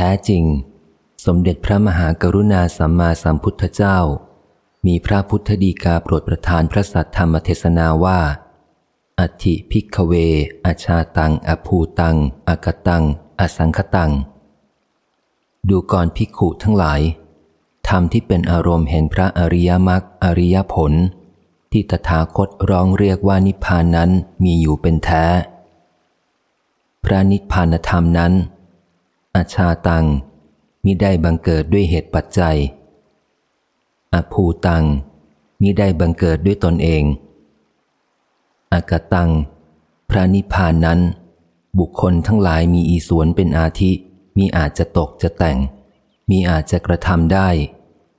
แท้จริง สมเด็จพระมหากรุณาสัมมาสัมพุทธเจ้า มีพระพุทธดีกาโปรดประทานพระสัทธรรมเทศนาว่า อธิพิกเว อาชาตัง อภูตัง อากตัง อสังคตัง ดูก่อนพิกขุทั้งหลายธรรมที่เป็นอารมณ์เห็นพระอริยมรรคอริยผล ที่ตถาคตร้องเรียกว่านิพพานนั้นมีอยู่เป็นแท้ พระนิพพานธรรมนั้น อาชาตัง มิได้บังเกิดด้วยเหตุปัจจัย อภูตัง มิได้บังเกิดด้วยตนเอง อากตัง พระนิพพานนั้น บุคคลทั้งหลายมีอีสวนเป็นอาทิ มีอาจจะตกจะแต่ง มีอาจจะกระทำได้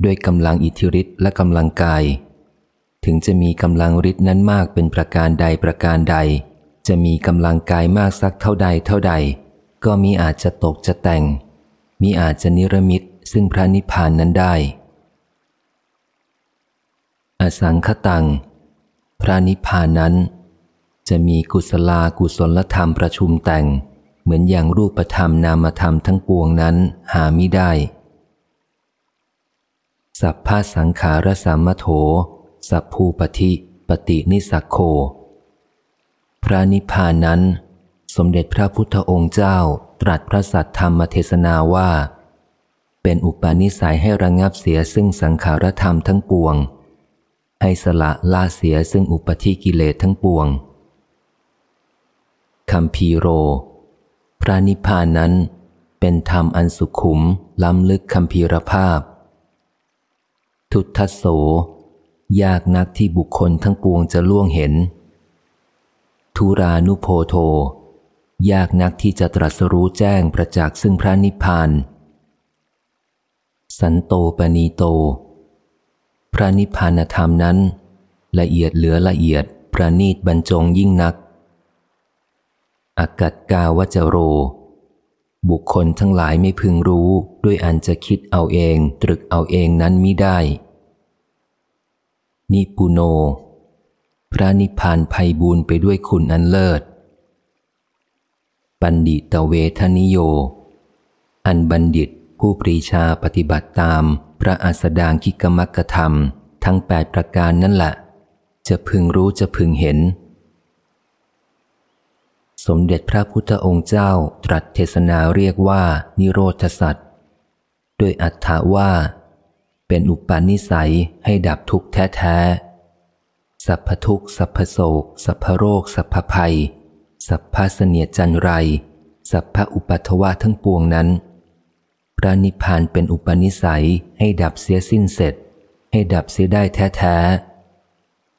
ด้วยกำลังอิทธิฤทธิ์และกำลังกาย ถึงจะมีกำลังฤทธิ์นั้นมากเป็นประการใดประการใด จะมีกำลังกายมากสักเท่าใดเท่าใด ก็มีอาจจะตกจะแต่ง มีอาจจะนิรมิตซึ่งพระนิพพานนั้นได้ อสังคตัง พระนิพพานนั้น จะมีกุศลากุศลธรรมประชุมแต่ง เหมือนอย่างรูปธรรมนามธรรมทั้งปวงนั้นหาไม่ได้ สัพพะสังขารสามโถ สัพภูปฏิปฏินิสักโค พระนิพพานนั้น มเด็จพระพุทธองค์เจ้าตรัสพระสัทธรรมเทศนาว่า เป็นอุปนิสัยให้ระงงับเสียซึ่งสังขารธรรมทั้งปวง ให้สละลาเสียซึ่งอุปธิกิเลสทั้งปวงคำพีโร พระนิพพานนั้น เป็นธรรมอันสุขุม ล้ำลึกคำพีรภาพ ทุตทัสโส ยากนักที่บุคคลทั้งปวงจะล่วงเห็น ทุรานุโพโท ยากนักที่จะตรัสรู้แจ้งประจักษ์ซึ่งพระนิพพาน สันโตปณีโต พระนิพพานธรรมนั้น ละเอียดเหลือละเอียดประณีตบรรจงยิ่งนัก อากัดกาวจโร บุคคลทั้งหลายไม่พึงรู้ด้วยอันจะคิดเอาเอง ตรึกเอาเองนั้นมิได้ นิปุโน พระนิพพานภัยบูนไปด้วยคุณอันเลิศ บัณฑิตเวทนิโย อันบัณฑิตผู้ปรีชาปฏิบัติตามพระอัสดางคิกมักธรรมทั้งแปดประการนั่นแหละ จะพึงรู้จะพึงเห็น สมเด็จพระพุทธองค์เจ้าตรัสเทศนาเรียกว่านิโรธสัตว์ด้วยอัตถาว่า เป็นอุปาณิสัยให้ดับทุกข์แท้ๆสัพพทุกข์สัพพโศกสัพพโรคสัพพภัย สัพพะเสนียจันไร สัพพะอุปัทวะทั้งปวงนั้น พระนิพพานเป็นอุปนิสัยให้ดับเสียสิ้นเสร็จ ให้ดับเสียได้แท้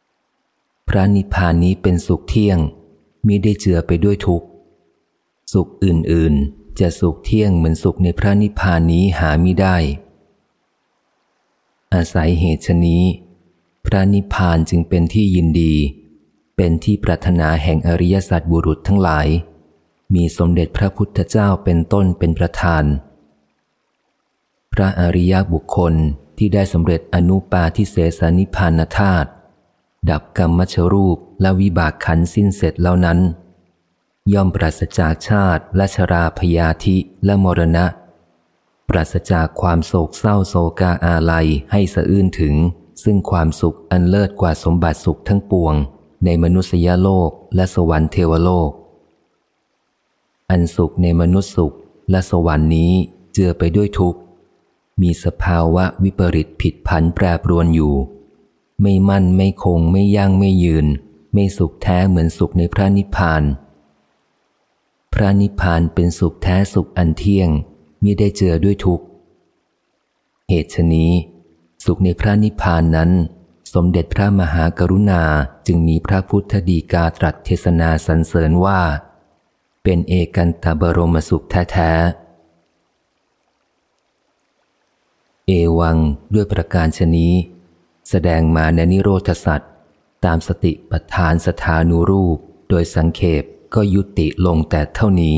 ๆ พระนิพพานนี้เป็นสุขเที่ยงมิได้เจือไปด้วยทุกข์ สุขอื่นๆ จะสุขเที่ยงเหมือนสุขในพระนิพพานนี้หามิได้ อาศัยเหตุชนี้ พระนิพพานจึงเป็นที่ยินดี เป็นที่ปรารถนาแห่งอริยสัจบุรุษทั้งหลาย มีสมเด็จพระพุทธเจ้าเป็นต้นเป็นประธาน พระอริยบุคคลที่ได้สำเร็จอนุปาทิเสสนิพานธาตุดับกรรมชรูปและวิบากขันสิ้นเสร็จแล้วนั้น ย่อมปราศจากชาติและชราพยาธิและมรณะ ปราศจากความโศกเศร้าโศกาอาลัยให้สะอื้นถึง ซึ่งความสุขอันเลิศกว่าสมบัติสุขทั้งปวง ในมนุษยโลกและสวรรค์เทวโลก อันสุขในมนุษย์สุขและสวรรค์นี้เจือไปด้วยทุกข์ มีสภาวะวิปริตผิดพันแปรปรวนอยู่ ไม่มั่นไม่คงไม่ยั่งไม่ยืน ไม่สุขแท้เหมือนสุขในพระนิพพาน พระนิพพานเป็นสุขแท้สุขอันเที่ยงมิได้เจือด้วยทุกข์ เหตุฉนี้ สุขในพระนิพพานนั้น สมเด็จพระมหากรุณาจึงมีพระพุทธดีกาตรัสเทศนาสรรเสริญว่า เป็นเอกันตบรมสุขแท้ๆ เอวังด้วยประการชนี้ แสดงมาในนิโรธสัตว์ตามสติปัฏฐานสถานุรูป โดยสังเขปก็ยุติลงแต่เท่านี้